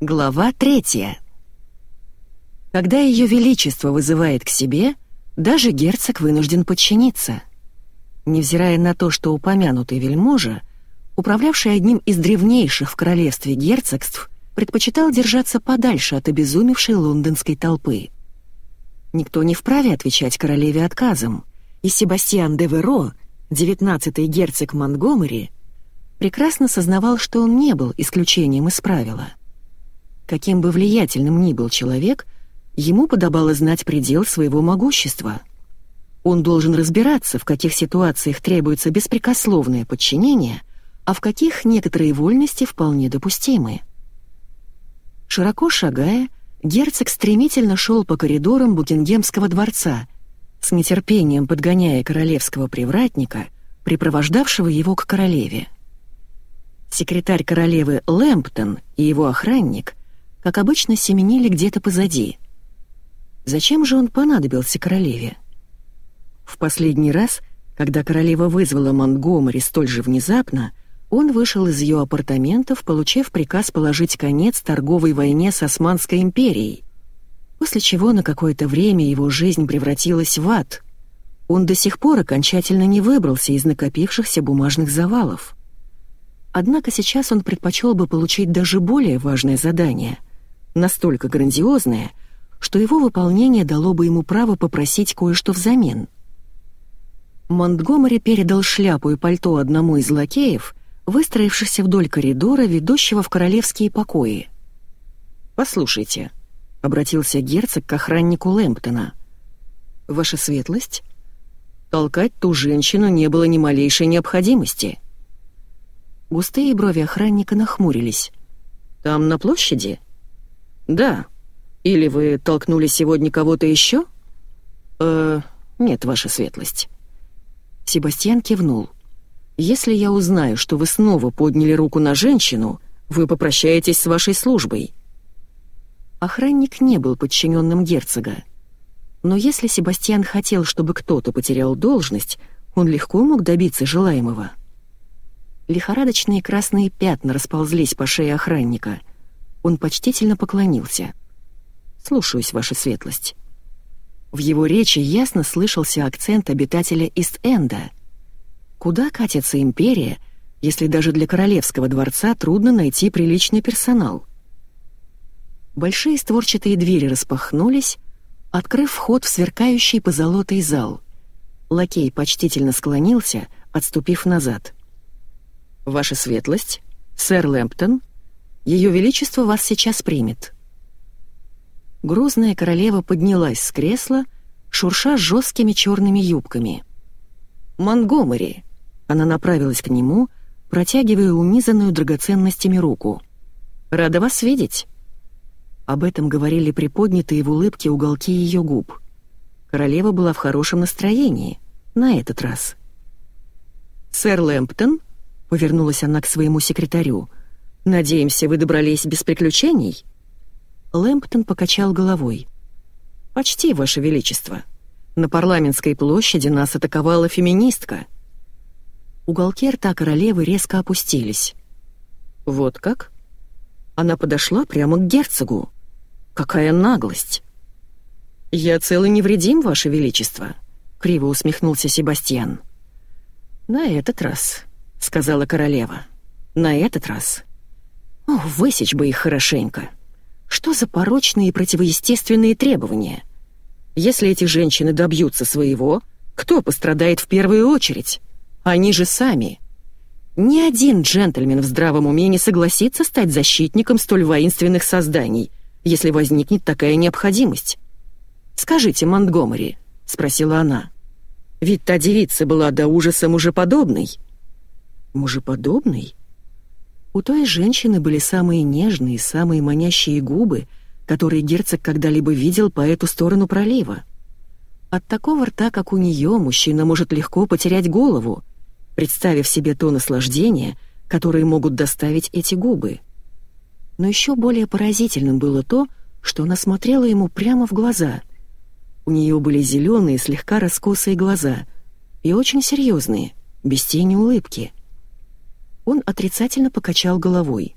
Глава третья. Когда Ее Величество вызывает к себе, даже герцог вынужден подчиниться. Невзирая на то, что упомянутый вельможа, управлявший одним из древнейших в королевстве герцогств, предпочитал держаться подальше от обезумевшей лондонской толпы. Никто не вправе отвечать королеве отказом, и Себастьян де Веро, девятнадцатый герцог Монгомери, прекрасно сознавал, что он не был исключением из правила. Каким бы влиятельным ни был человек, ему подобало знать предел своего могущества. Он должен разбираться, в каких ситуациях требуется беспрекословное подчинение, а в каких некоторые вольности вполне допустимы. Широко шагая, герцог стремительно шел по коридорам Букингемского дворца, с нетерпением подгоняя королевского привратника, припровождавшего его к королеве. Секретарь королевы Лэмптон и его охранник, как обычно, семенили где-то позади. Зачем же он понадобился королеве? В последний раз, когда королева вызвала Монтгомери столь же внезапно, он вышел из ее апартаментов, получив приказ положить конец торговой войне с Османской империей, после чего на какое-то время его жизнь превратилась в ад. Он до сих пор окончательно не выбрался из накопившихся бумажных завалов. Однако сейчас он предпочел бы получить даже более важное задание, настолько грандиозное, что его выполнение дало бы ему право попросить кое-что взамен. Монтгомери передал шляпу и пальто одному из лакеев, выстроившихся вдоль коридора, ведущего в королевские покои. «Послушайте», — обратился герцог к охраннику Лэмптона. «Ваша светлость?» Толкать ту женщину не было ни малейшей необходимости. Густые брови охранника нахмурились. «Там, на площади?» «Да. Или вы толкнули сегодня кого-то еще?» «Э, нет, ваша светлость». Себастьян кивнул. «Если я узнаю, что вы снова подняли руку на женщину, вы попрощаетесь с вашей службой». Охранник не был подчиненным герцога. Но если Себастьян хотел, чтобы кто-то потерял должность, он легко мог добиться желаемого. Лихорадочные красные пятна расползлись по шее охранника. Он почтительно поклонился. «Слушаюсь, ваша светлость». В его речи ясно слышался акцент обитателя Ист-Энда. Куда катится империя, если даже для королевского дворца трудно найти приличный персонал? Большие створчатые двери распахнулись, открыв вход в сверкающий позолотый зал. Лакей почтительно склонился, отступив назад — «Ваша светлость, сэр Лэмптон, Ее Величество вас сейчас примет». Грузная королева поднялась с кресла, шурша жесткими черными юбками. «Монгомери!» Она направилась к нему, протягивая унизанную драгоценностями руку. «Рада вас видеть!» Об этом говорили приподнятые в улыбке уголки ее губ. Королева была в хорошем настроении, на этот раз. «Сэр Лэмптон?» — повернулась она к своему секретарю. «Надеемся, вы добрались без приключений?» Лэмптон покачал головой. «Почти, Ваше Величество. На парламентской площади нас атаковала феминистка». Уголки рта королевы резко опустились. «Вот как?» Она подошла прямо к герцогу. «Какая наглость!» «Я цел невредим, Ваше Величество», — криво усмехнулся Себастьян. «На этот раз», — сказала королева. «На этот раз...» «Ох, высечь бы их хорошенько! Что за порочные и противоестественные требования? Если эти женщины добьются своего, кто пострадает в первую очередь? Они же сами!» Ни один джентльмен в здравом уме не согласится стать защитником столь воинственных созданий, если возникнет такая необходимость. «Скажите, Монтгомери», — спросила она, — «ведь та девица была до ужаса мужеподобной». Мужеподобный? У той женщины были самые нежные, самые манящие губы, которые герцог когда-либо видел по эту сторону пролива. От такого рта, как у нее, мужчина может легко потерять голову, представив себе то наслаждение, которое могут доставить эти губы. Но еще более поразительным было то, что она смотрела ему прямо в глаза. У нее были зеленые, слегка раскосые глаза и очень серьезные, без тени улыбки — он отрицательно покачал головой.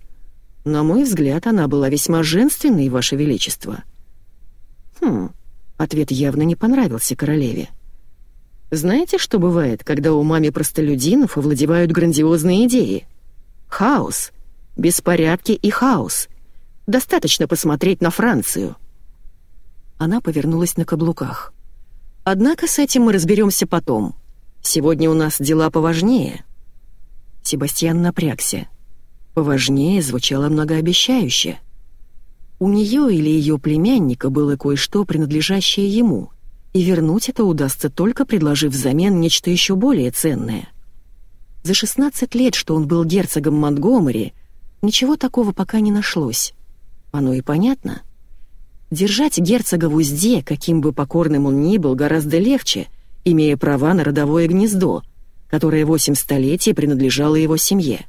На мой взгляд, она была весьма женственной, Ваше Величество». «Хм...» — ответ явно не понравился королеве. «Знаете, что бывает, когда у маме простолюдинов овладевают грандиозные идеи? Хаос, беспорядки и хаос. Достаточно посмотреть на Францию». Она повернулась на каблуках. «Однако с этим мы разберемся потом. Сегодня у нас дела поважнее». Себастьян напрягся. Поважнее звучало многообещающе. У нее или ее племянника было кое-что, принадлежащее ему, и вернуть это удастся только предложив взамен нечто еще более ценное. За 16 лет, что он был герцогом Монтгомери, ничего такого пока не нашлось. Оно и понятно. Держать герцога в узде, каким бы покорным он ни был, гораздо легче, имея права на родовое гнездо, которое восемь столетий принадлежало его семье.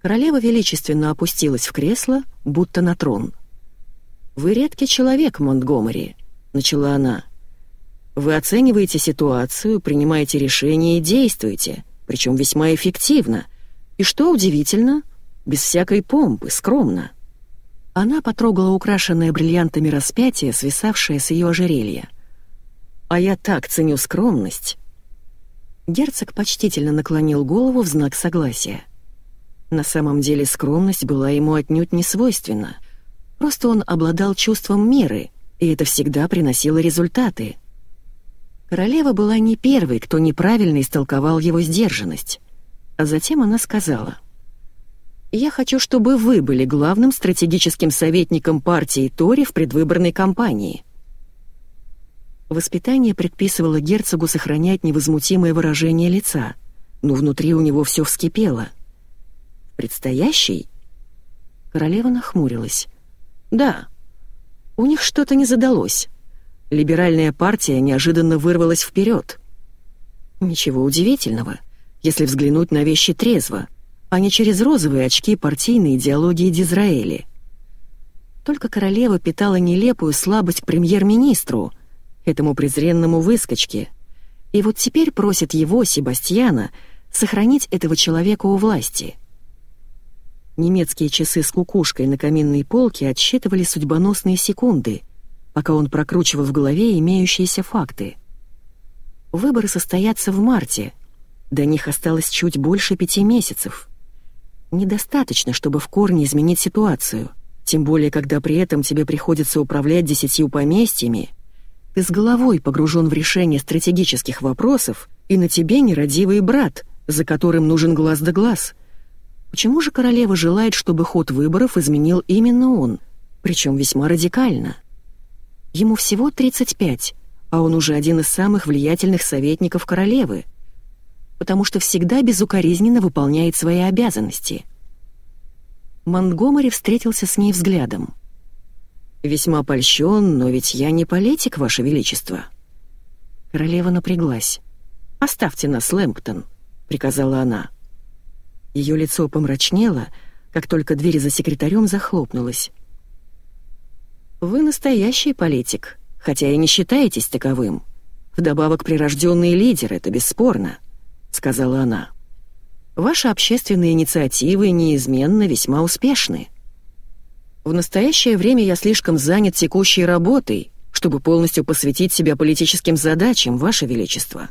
Королева величественно опустилась в кресло, будто на трон. «Вы редкий человек, Монтгомери», — начала она. «Вы оцениваете ситуацию, принимаете решения и действуете, причем весьма эффективно. И что удивительно, без всякой помпы, скромно». Она потрогала украшенное бриллиантами распятие, свисавшее с ее ожерелья. «А я так ценю скромность». Герцог почтительно наклонил голову в знак согласия. На самом деле скромность была ему отнюдь не свойственна. Просто он обладал чувством меры, и это всегда приносило результаты. Королева была не первой, кто неправильно истолковал его сдержанность. А затем она сказала, «Я хочу, чтобы вы были главным стратегическим советником партии Тори в предвыборной кампании». Воспитание предписывало герцогу сохранять невозмутимое выражение лица, но внутри у него все вскипело — Предстоящий? Королева нахмурилась. Да. У них что-то не задалось. Либеральная партия неожиданно вырвалась вперед. Ничего удивительного, если взглянуть на вещи трезво, а не через розовые очки партийной идеологии Дизраэли. Только королева питала нелепую слабость к премьер-министру, этому презренному выскочке, и вот теперь просит его, Себастьяна, сохранить этого человека у власти — Немецкие часы с кукушкой на каминной полке отсчитывали судьбоносные секунды, пока он прокручивал в голове имеющиеся факты. Выборы состоятся в марте. До них осталось чуть больше пяти месяцев. Недостаточно, чтобы в корне изменить ситуацию, тем более, когда при этом тебе приходится управлять десятью поместьями. Ты с головой погружен в решение стратегических вопросов, и на тебе нерадивый брат, за которым нужен глаз да глаз — Почему же королева желает, чтобы ход выборов изменил именно он, причем весьма радикально? Ему всего 35, а он уже один из самых влиятельных советников королевы, потому что всегда безукоризненно выполняет свои обязанности. Монтгомери встретился с ней взглядом. «Весьма польщен, но ведь я не политик, Ваше Величество». Королева напряглась. «Оставьте нас, Лэмптон», — приказала она. Ее лицо помрачнело, как только дверь за секретарем захлопнулась. «Вы настоящий политик, хотя и не считаетесь таковым. Вдобавок прирожденный лидер, это бесспорно», — сказала она. «Ваши общественные инициативы неизменно весьма успешны. В настоящее время я слишком занят текущей работой, чтобы полностью посвятить себя политическим задачам, Ваше Величество».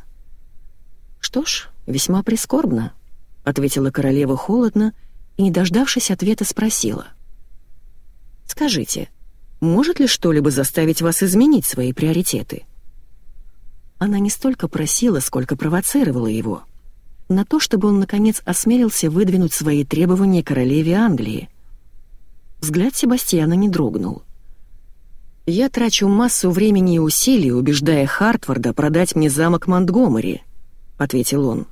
«Что ж, весьма прискорбно», — ответила королева холодно и, не дождавшись ответа, спросила. «Скажите, может ли что-либо заставить вас изменить свои приоритеты?» Она не столько просила, сколько провоцировала его. На то, чтобы он, наконец, осмелился выдвинуть свои требования королеве Англии. Взгляд Себастьяна не дрогнул. «Я трачу массу времени и усилий, убеждая Хартварда продать мне замок Монтгомери», — ответил он.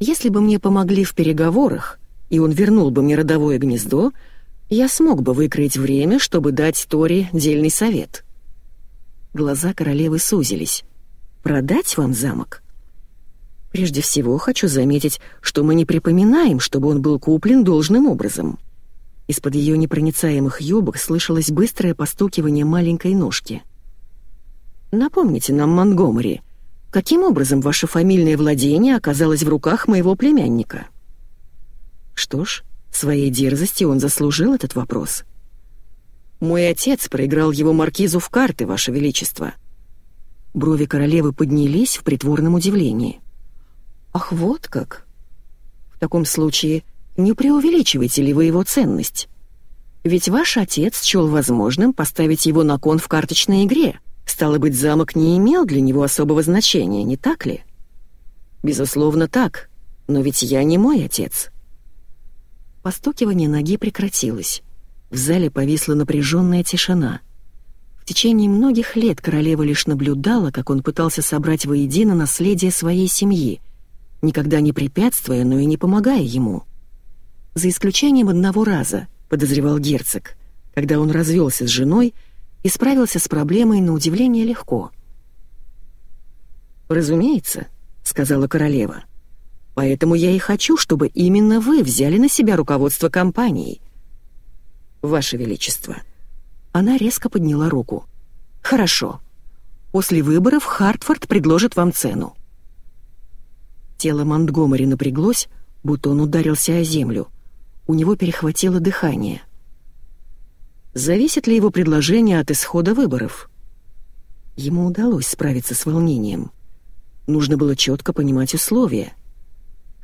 Если бы мне помогли в переговорах, и он вернул бы мне родовое гнездо, я смог бы выкроить время, чтобы дать Тори дельный совет. Глаза королевы сузились. «Продать вам замок?» «Прежде всего хочу заметить, что мы не припоминаем, чтобы он был куплен должным образом». Из-под ее непроницаемых юбок слышалось быстрое постукивание маленькой ножки. «Напомните нам, Монгомери, Каким образом ваше фамильное владение оказалось в руках моего племянника?» «Что ж, Своей дерзости он заслужил этот вопрос. «Мой отец проиграл его маркизу в карты, Ваше Величество». Брови королевы поднялись в притворном удивлении. «Ах, вот как! В таком случае не преувеличиваете ли вы его ценность? Ведь ваш отец счел возможным поставить его на кон в карточной игре. Стало быть, замок не имел для него особого значения, не так ли?» «Безусловно, так. Но ведь я не мой отец». Постукивание ноги прекратилось. В зале повисла напряженная тишина. В течение многих лет королева лишь наблюдала, как он пытался собрать воедино наследие своей семьи, никогда не препятствуя, но и не помогая ему. За исключением одного раза, подозревал герцог, когда он развелся с женой и справился с проблемой на удивление легко. «Разумеется», — сказала королева. Поэтому я и хочу, чтобы именно вы взяли на себя руководство компанией. Ваше Величество. Она резко подняла руку. Хорошо. После выборов Хартфорд предложит вам цену. Тело Монтгомери напряглось, будто он ударился о землю. У него перехватило дыхание. Зависит ли его предложение от исхода выборов? Ему удалось справиться с волнением. Нужно было четко понимать условия.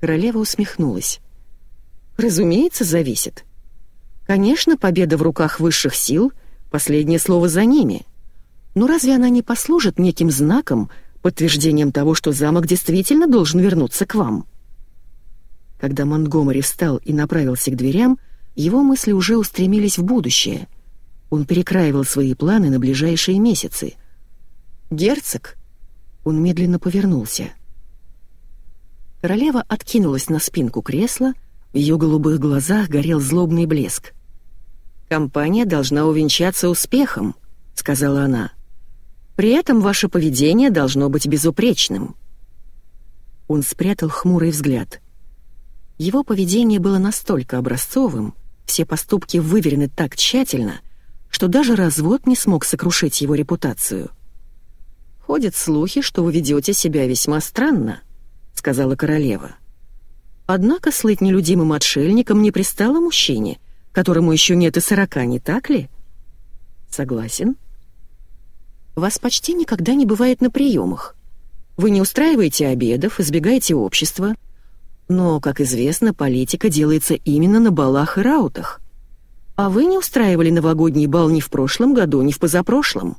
Королева усмехнулась. «Разумеется, зависит. Конечно, победа в руках высших сил — последнее слово за ними. Но разве она не послужит неким знаком, подтверждением того, что замок действительно должен вернуться к вам?» Когда Монтгомери встал и направился к дверям, его мысли уже устремились в будущее. Он перекраивал свои планы на ближайшие месяцы. «Герцог?» Он медленно повернулся. Королева откинулась на спинку кресла, в ее голубых глазах горел злобный блеск. «Компания должна увенчаться успехом», — сказала она. «При этом ваше поведение должно быть безупречным». Он спрятал хмурый взгляд. Его поведение было настолько образцовым, все поступки выверены так тщательно, что даже развод не смог сокрушить его репутацию. Ходят слухи, что вы ведете себя весьма странно. — сказала королева. «Однако слыть нелюдимым отшельником не пристало мужчине, которому еще нет и сорока, не так ли?» «Согласен». «Вас почти никогда не бывает на приемах. Вы не устраиваете обедов, избегаете общества. Но, как известно, политика делается именно на балах и раутах. А вы не устраивали новогодний бал ни в прошлом году, ни в позапрошлом»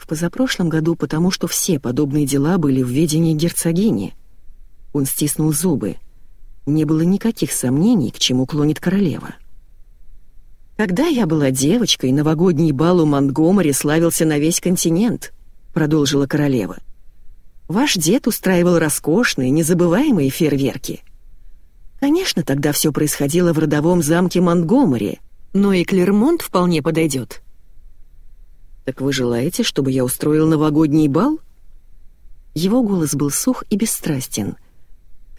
в позапрошлом году, потому что все подобные дела были в ведении герцогини. Он стиснул зубы. Не было никаких сомнений, к чему клонит королева. «Когда я была девочкой, новогодний бал у Монтгомери славился на весь континент», — продолжила королева. «Ваш дед устраивал роскошные, незабываемые фейерверки. Конечно, тогда все происходило в родовом замке Монтгомери, но и Клермонт вполне подойдет. «Так вы желаете, чтобы я устроил новогодний бал?» Его голос был сух и бесстрастен.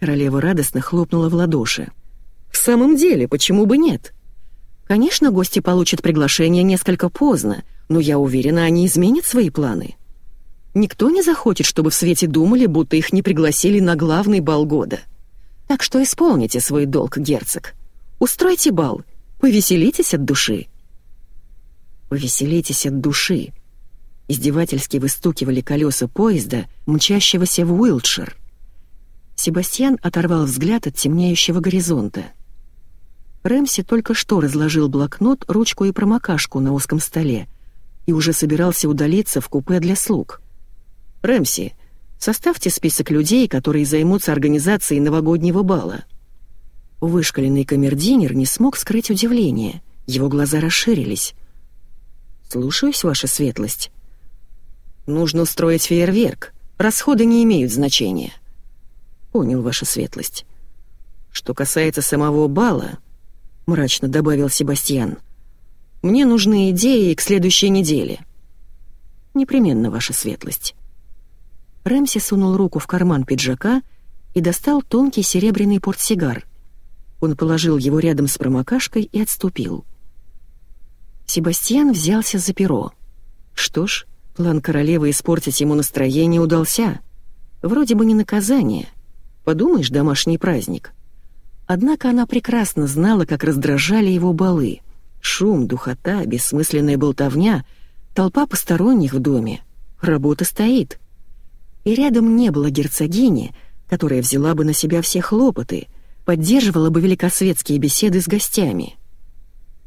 Королева радостно хлопнула в ладоши. «В самом деле, почему бы нет? Конечно, гости получат приглашение несколько поздно, но я уверена, они изменят свои планы. Никто не захочет, чтобы в свете думали, будто их не пригласили на главный бал года. Так что исполните свой долг, герцог. Устройте бал, повеселитесь от души». Повеселитесь от души. Издевательски выстукивали колеса поезда, мчащегося в Уилтшир. Себастьян оторвал взгляд от темнеющего горизонта. Рэмси только что разложил блокнот, ручку и промокашку на узком столе и уже собирался удалиться в купе для слуг. «Рэмси, составьте список людей, которые займутся организацией новогоднего бала». Вышкаленный камердинер не смог скрыть удивление. Его глаза расширились. «Слушаюсь, ваша светлость». «Нужно устроить фейерверк. Расходы не имеют значения». «Понял, ваша светлость». «Что касается самого бала», — мрачно добавил Себастьян, «мне нужны идеи к следующей неделе». «Непременно, ваша светлость». Рэмси сунул руку в карман пиджака и достал тонкий серебряный портсигар. Он положил его рядом с промокашкой и отступил. Себастьян взялся за перо. Что ж, план королевы испортить ему настроение удался. Вроде бы не наказание. Подумаешь, домашний праздник. Однако она прекрасно знала, как раздражали его балы. Шум, духота, бессмысленная болтовня, толпа посторонних в доме. Работа стоит. И рядом не было герцогини, которая взяла бы на себя все хлопоты, поддерживала бы великосветские беседы с гостями.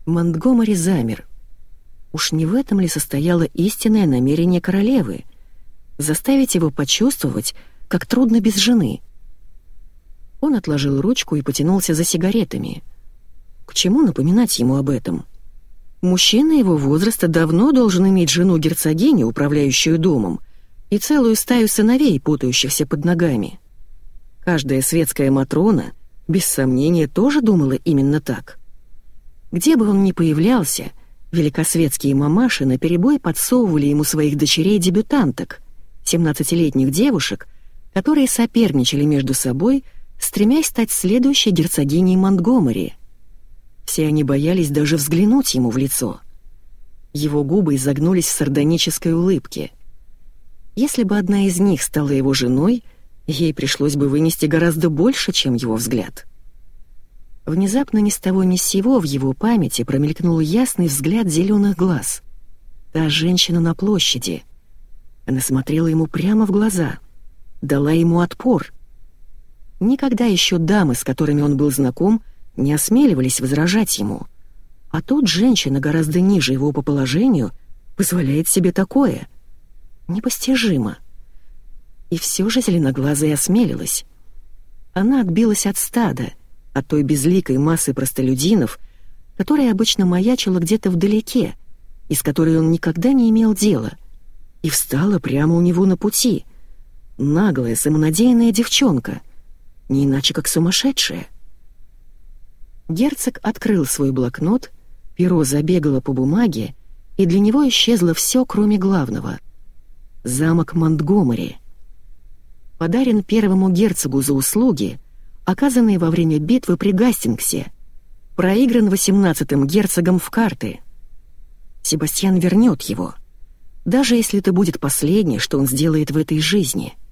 Монтгомери замер. Уж не в этом ли состояло истинное намерение королевы? Заставить его почувствовать, как трудно без жены — он отложил ручку и потянулся за сигаретами. К чему напоминать ему об этом? Мужчина его возраста давно должен иметь жену-герцогиню, управляющую домом, и целую стаю сыновей, путающихся под ногами. Каждая светская Матрона, без сомнения, тоже думала именно так. Где бы он ни появлялся, великосветские мамаши наперебой подсовывали ему своих дочерей-дебютанток, 17-летних девушек, которые соперничали между собой стремясь стать следующей герцогиней Монтгомери. Все они боялись даже взглянуть ему в лицо. Его губы изогнулись в сардонической улыбке. Если бы одна из них стала его женой, ей пришлось бы вынести гораздо больше, чем его взгляд. Внезапно ни с того ни с сего в его памяти промелькнул ясный взгляд зеленых глаз. Та женщина на площади. Она смотрела ему прямо в глаза, дала ему отпор — Никогда еще дамы, с которыми он был знаком, не осмеливались возражать ему. А тут женщина гораздо ниже его по положению позволяет себе такое. Непостижимо. И все же зеленоглазая осмелилась. Она отбилась от стада, от той безликой массы простолюдинов, которая обычно маячила где-то вдалеке, и с которой он никогда не имел дела, и встала прямо у него на пути. Наглая, самонадеянная девчонка — не иначе как сумасшедшая. Герцог открыл свой блокнот, перо забегало по бумаге, и для него исчезло все, кроме главного. Замок Монтгомери. Подарен первому герцогу за услуги, оказанные во время битвы при Гастингсе, проигран восемнадцатым герцогом в карты. Себастьян вернет его, даже если это будет последнее, что он сделает в этой жизни —